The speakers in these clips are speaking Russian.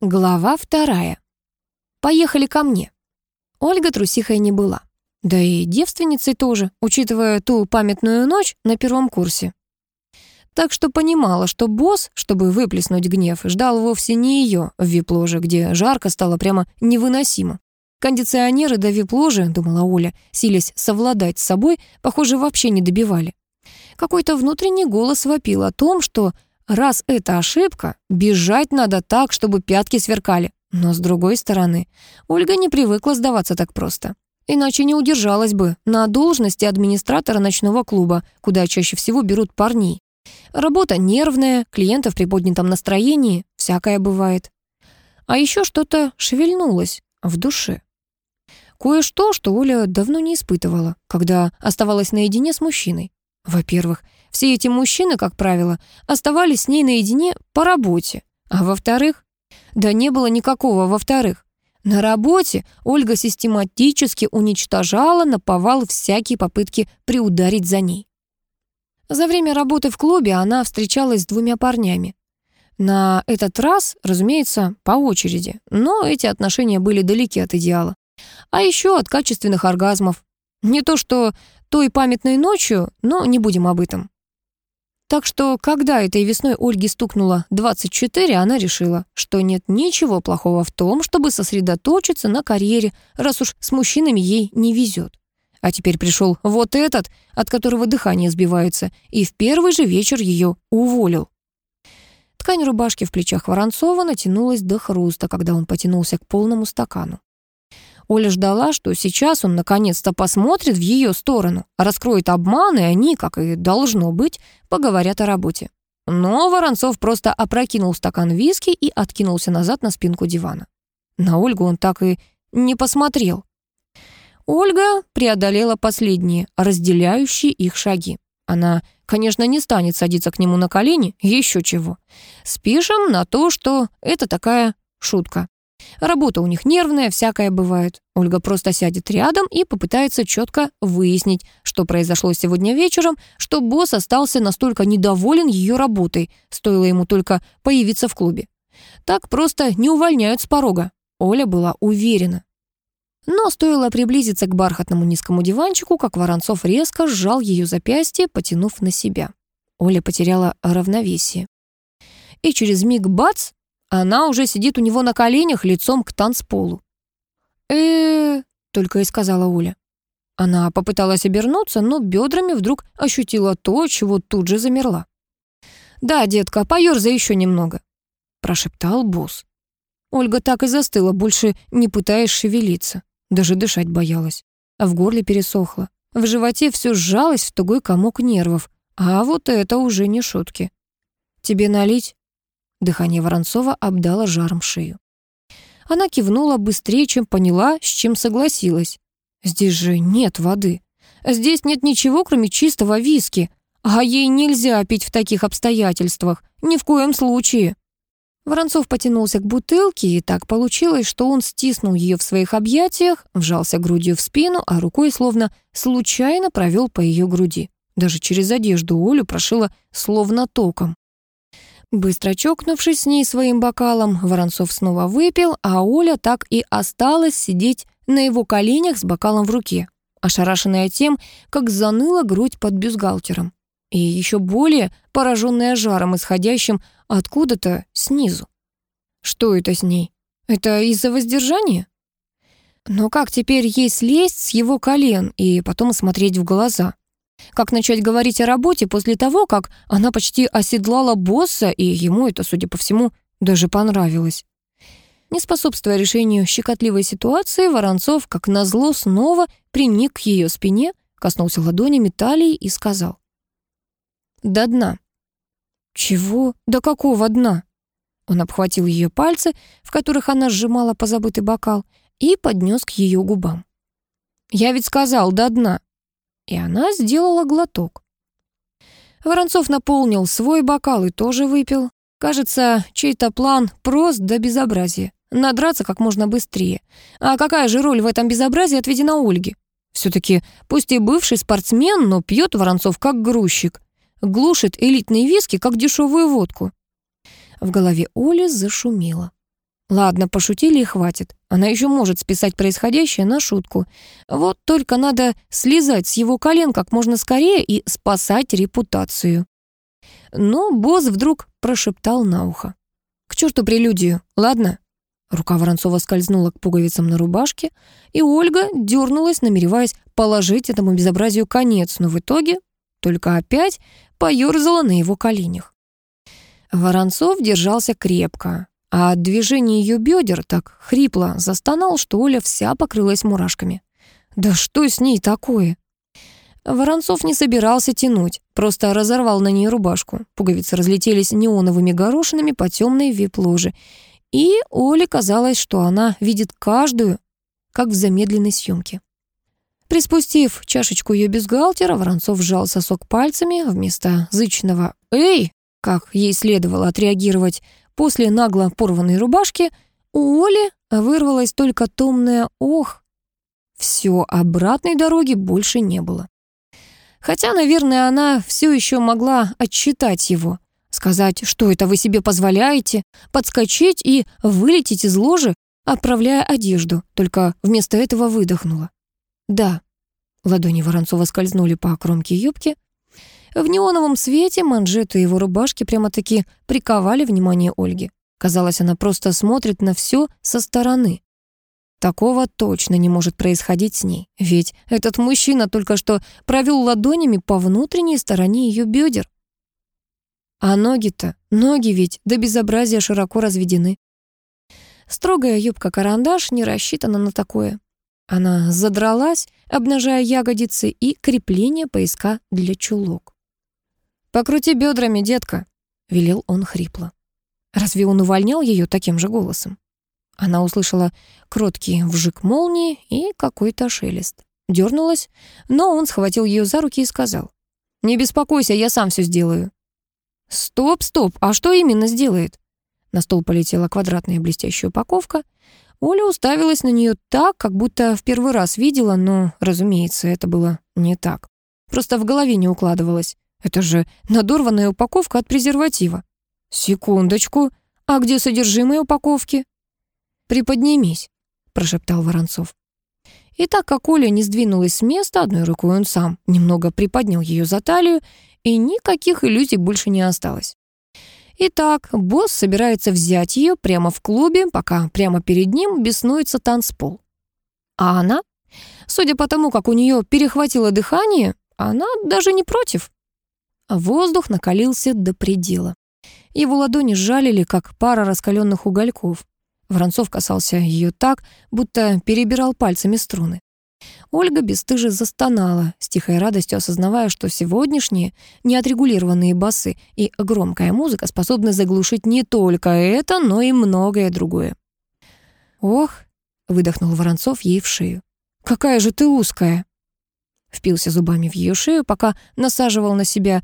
Глава вторая. Поехали ко мне. Ольга трусихой не была. Да и девственницей тоже, учитывая ту памятную ночь на первом курсе. Так что понимала, что босс, чтобы выплеснуть гнев, ждал вовсе не ее в вип-ложе, где жарко стало прямо невыносимо. Кондиционеры до вип-ложи, думала Оля, силясь совладать с собой, похоже, вообще не добивали. Какой-то внутренний голос вопил о том, что Раз это ошибка, бежать надо так, чтобы пятки сверкали. Но с другой стороны, Ольга не привыкла сдаваться так просто. Иначе не удержалась бы на должности администратора ночного клуба, куда чаще всего берут парней. Работа нервная, клиентов при поднятом настроении, всякое бывает. А еще что-то шевельнулось в душе. Кое-что, что Оля давно не испытывала, когда оставалась наедине с мужчиной. Во-первых, все эти мужчины, как правило, оставались с ней наедине по работе. А во-вторых, да не было никакого во-вторых. На работе Ольга систематически уничтожала на повал всякие попытки приударить за ней. За время работы в клубе она встречалась с двумя парнями. На этот раз, разумеется, по очереди, но эти отношения были далеки от идеала. А еще от качественных оргазмов. Не то что той памятной ночью, но не будем об этом. Так что, когда этой весной Ольге стукнуло 24, она решила, что нет ничего плохого в том, чтобы сосредоточиться на карьере, раз уж с мужчинами ей не везет. А теперь пришел вот этот, от которого дыхание сбивается, и в первый же вечер ее уволил. Ткань рубашки в плечах Воронцова натянулась до хруста, когда он потянулся к полному стакану. Оля ждала, что сейчас он наконец-то посмотрит в ее сторону, раскроет обман, и они, как и должно быть, поговорят о работе. Но Воронцов просто опрокинул стакан виски и откинулся назад на спинку дивана. На Ольгу он так и не посмотрел. Ольга преодолела последние, разделяющие их шаги. Она, конечно, не станет садиться к нему на колени, еще чего. Спишем на то, что это такая шутка. Работа у них нервная, всякое бывает. Ольга просто сядет рядом и попытается четко выяснить, что произошло сегодня вечером, что босс остался настолько недоволен ее работой, стоило ему только появиться в клубе. Так просто не увольняют с порога. Оля была уверена. Но стоило приблизиться к бархатному низкому диванчику, как Воронцов резко сжал ее запястье, потянув на себя. Оля потеряла равновесие. И через миг бац, она уже сидит у него на коленях лицом к танцполу. э только и сказала Оля. Она попыталась обернуться, но бедрами вдруг ощутила то, чего тут же замерла. «Да, детка, поёрзай еще немного», — прошептал босс. Ольга так и застыла, больше не пытаясь шевелиться. Даже дышать боялась. А в горле пересохло. В животе все сжалось в тугой комок нервов. А вот это уже не шутки. «Тебе налить?» Дыхание Воронцова обдало жаром шею. Она кивнула быстрее, чем поняла, с чем согласилась. «Здесь же нет воды. Здесь нет ничего, кроме чистого виски. А ей нельзя пить в таких обстоятельствах. Ни в коем случае». Воронцов потянулся к бутылке, и так получилось, что он стиснул ее в своих объятиях, вжался грудью в спину, а рукой словно случайно провел по ее груди. Даже через одежду Олю прошила словно током. Быстро чокнувшись с ней своим бокалом, Воронцов снова выпил, а Оля так и осталась сидеть на его коленях с бокалом в руке, ошарашенная тем, как заныла грудь под бюстгальтером, и еще более пораженная жаром, исходящим откуда-то снизу. Что это с ней? Это из-за воздержания? Но как теперь ей слезть с его колен и потом смотреть в глаза? Как начать говорить о работе после того, как она почти оседлала босса, и ему это, судя по всему, даже понравилось. Не способствуя решению щекотливой ситуации, Воронцов, как назло, снова приник к ее спине, коснулся ладонями талии и сказал. «До дна». «Чего? До какого дна?» Он обхватил ее пальцы, в которых она сжимала позабытый бокал, и поднес к ее губам. «Я ведь сказал, до дна» и она сделала глоток. Воронцов наполнил свой бокал и тоже выпил. Кажется, чей-то план прост до безобразия. Надраться как можно быстрее. А какая же роль в этом безобразии отведена Ольге? Все-таки, пусть и бывший спортсмен, но пьет Воронцов как грузчик. Глушит элитные виски, как дешевую водку. В голове Оли зашумело. Ладно, пошутили и хватит. Она еще может списать происходящее на шутку. Вот только надо слезать с его колен как можно скорее и спасать репутацию. Но босс вдруг прошептал на ухо. «К черту прелюдию, ладно?» Рука Воронцова скользнула к пуговицам на рубашке, и Ольга дернулась, намереваясь положить этому безобразию конец, но в итоге только опять поёрзала на его коленях. Воронцов держался крепко, а от движения ее бедер так хрипло застонал, что Оля вся покрылась мурашками. «Да что с ней такое?» Воронцов не собирался тянуть, просто разорвал на ней рубашку. Пуговицы разлетелись неоновыми горошинами по темной вип-ложе. И Оле казалось, что она видит каждую, как в замедленной съемке. Приспустив чашечку ее бюстгальтера, Воронцов сжал сосок пальцами вместо зычного «Эй!», как ей следовало отреагировать После нагло порванной рубашки у Оли вырвалось только томное «ох». Все, обратной дороги больше не было. Хотя, наверное, она все еще могла отчитать его, сказать, что это вы себе позволяете, подскочить и вылететь из ложи, отправляя одежду, только вместо этого выдохнула. «Да». Ладони Воронцова скользнули по кромке юбки, в неоновом свете манжеты его рубашки прямо-таки приковали внимание Ольги. Казалось, она просто смотрит на все со стороны. Такого точно не может происходить с ней, ведь этот мужчина только что провел ладонями по внутренней стороне ее бедер. А ноги-то, ноги ведь до безобразия широко разведены. Строгая юбка-карандаш не рассчитана на такое. Она задралась, обнажая ягодицы и крепление пояска для чулок. «Покрути бедрами, детка», — велел он хрипло. Разве он увольнял ее таким же голосом? Она услышала кроткий вжик молнии и какой-то шелест. Дернулась, но он схватил ее за руки и сказал. «Не беспокойся, я сам все сделаю». «Стоп, стоп, а что именно сделает?» На стол полетела квадратная блестящая упаковка. Оля уставилась на нее так, как будто в первый раз видела, но, разумеется, это было не так. Просто в голове не укладывалось. Это же надорванная упаковка от презерватива. Секундочку, а где содержимое упаковки? Приподнимись, прошептал Воронцов. И так как Оля не сдвинулась с места, одной рукой он сам немного приподнял ее за талию, и никаких иллюзий больше не осталось. Итак, босс собирается взять ее прямо в клубе, пока прямо перед ним беснуется танцпол. А она, судя по тому, как у нее перехватило дыхание, она даже не против. Воздух накалился до предела. Его ладони сжалили, как пара раскаленных угольков. Воронцов касался ее так, будто перебирал пальцами струны. Ольга бесстыже застонала, с тихой радостью осознавая, что сегодняшние неотрегулированные басы и громкая музыка способны заглушить не только это, но и многое другое. «Ох!» — выдохнул Воронцов ей в шею. «Какая же ты узкая!» Впился зубами в ее шею, пока насаживал на себя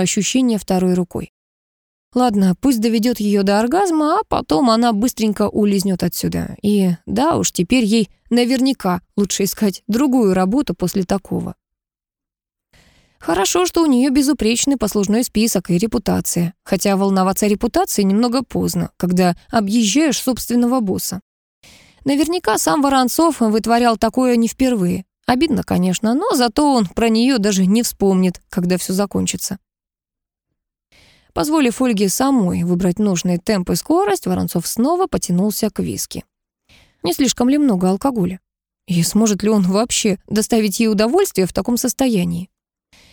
ощущения второй рукой. Ладно, пусть доведет ее до оргазма, а потом она быстренько улизнет отсюда. И да уж, теперь ей наверняка лучше искать другую работу после такого. Хорошо, что у нее безупречный послужной список и репутация. Хотя волноваться о репутации немного поздно, когда объезжаешь собственного босса. Наверняка сам Воронцов вытворял такое не впервые. Обидно, конечно, но зато он про нее даже не вспомнит, когда все закончится. Позволив Ольге самой выбрать нужные темп и скорость, Воронцов снова потянулся к виски. Не слишком ли много алкоголя? И сможет ли он вообще доставить ей удовольствие в таком состоянии?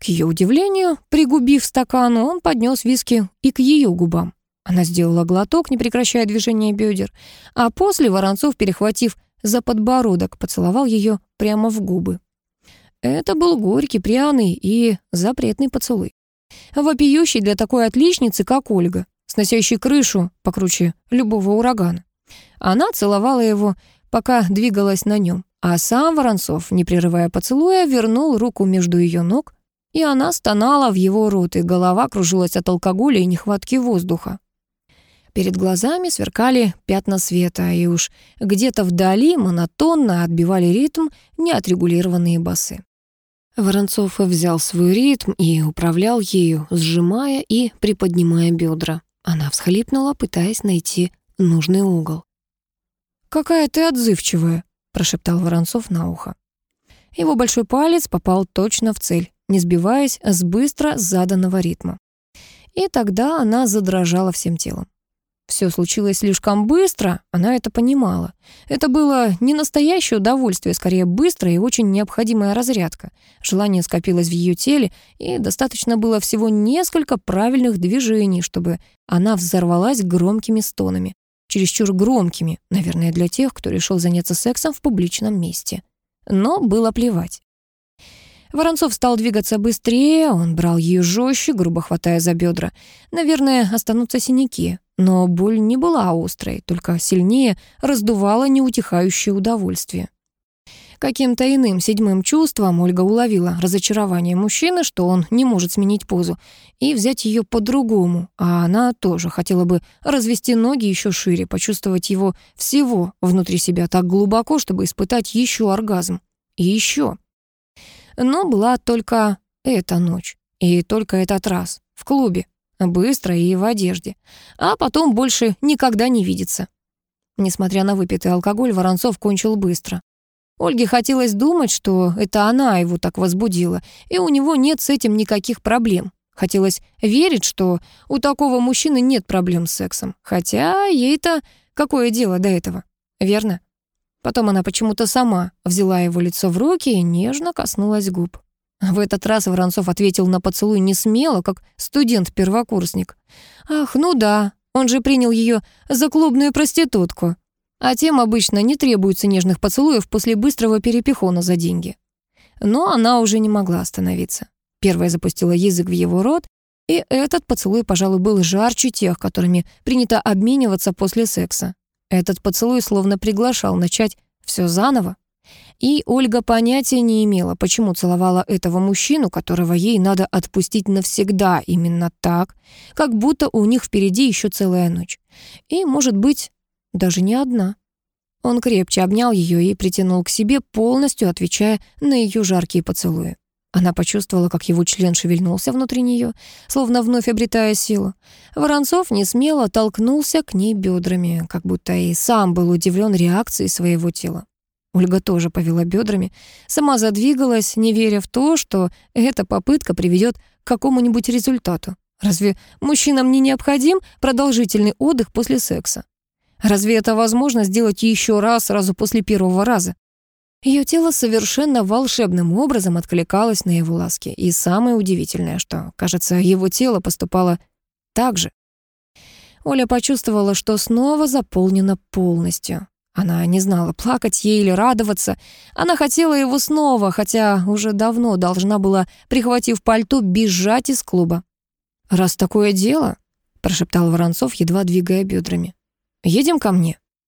К ее удивлению, пригубив стакан, он поднес виски и к ее губам. Она сделала глоток, не прекращая движения бедер, а после Воронцов, перехватив за подбородок, поцеловал ее прямо в губы. Это был горький, пряный и запретный поцелуй. Вопиющий для такой отличницы, как Ольга, сносящий крышу покруче любого урагана. Она целовала его, пока двигалась на нем, а сам Воронцов, не прерывая поцелуя, вернул руку между ее ног, и она стонала в его рот, и голова кружилась от алкоголя и нехватки воздуха. Перед глазами сверкали пятна света, и уж где-то вдали монотонно отбивали ритм неотрегулированные басы. Воронцов взял свой ритм и управлял ею, сжимая и приподнимая бедра. Она всхлипнула, пытаясь найти нужный угол. «Какая ты отзывчивая», — прошептал Воронцов на ухо. Его большой палец попал точно в цель, не сбиваясь с быстро заданного ритма. И тогда она задрожала всем телом. Все случилось слишком быстро, она это понимала. Это было не настоящее удовольствие, скорее быстрая и очень необходимая разрядка. Желание скопилось в ее теле, и достаточно было всего несколько правильных движений, чтобы она взорвалась громкими стонами. Чересчур громкими, наверное, для тех, кто решил заняться сексом в публичном месте. Но было плевать. Воронцов стал двигаться быстрее, он брал ее жестче, грубо хватая за бедра. Наверное, останутся синяки. Но боль не была острой, только сильнее раздувала неутихающее удовольствие. Каким-то иным седьмым чувством Ольга уловила разочарование мужчины, что он не может сменить позу, и взять ее по-другому, а она тоже хотела бы развести ноги еще шире, почувствовать его всего внутри себя так глубоко, чтобы испытать еще оргазм. И еще. Но была только эта ночь, и только этот раз, в клубе, Быстро и в одежде. А потом больше никогда не видится. Несмотря на выпитый алкоголь, Воронцов кончил быстро. Ольге хотелось думать, что это она его так возбудила, и у него нет с этим никаких проблем. Хотелось верить, что у такого мужчины нет проблем с сексом. Хотя ей-то какое дело до этого, верно? Потом она почему-то сама взяла его лицо в руки и нежно коснулась губ. В этот раз Воронцов ответил на поцелуй не смело, как студент-первокурсник. «Ах, ну да, он же принял ее за клубную проститутку. А тем обычно не требуется нежных поцелуев после быстрого перепихона за деньги». Но она уже не могла остановиться. Первая запустила язык в его рот, и этот поцелуй, пожалуй, был жарче тех, которыми принято обмениваться после секса. Этот поцелуй словно приглашал начать все заново. И Ольга понятия не имела, почему целовала этого мужчину, которого ей надо отпустить навсегда именно так, как будто у них впереди еще целая ночь. И, может быть, даже не одна. Он крепче обнял ее и притянул к себе, полностью отвечая на ее жаркие поцелуи. Она почувствовала, как его член шевельнулся внутри нее, словно вновь обретая силу. Воронцов не смело толкнулся к ней бедрами, как будто и сам был удивлен реакцией своего тела. Ольга тоже повела бедрами, сама задвигалась, не веря в то, что эта попытка приведет к какому-нибудь результату. Разве мужчинам не необходим продолжительный отдых после секса? Разве это возможно сделать еще раз сразу после первого раза? Ее тело совершенно волшебным образом откликалось на его ласки. И самое удивительное, что, кажется, его тело поступало так же. Оля почувствовала, что снова заполнена полностью. Она не знала, плакать ей или радоваться. Она хотела его снова, хотя уже давно должна была, прихватив пальто, бежать из клуба. «Раз такое дело», — прошептал Воронцов, едва двигая бедрами, — «едем ко мне».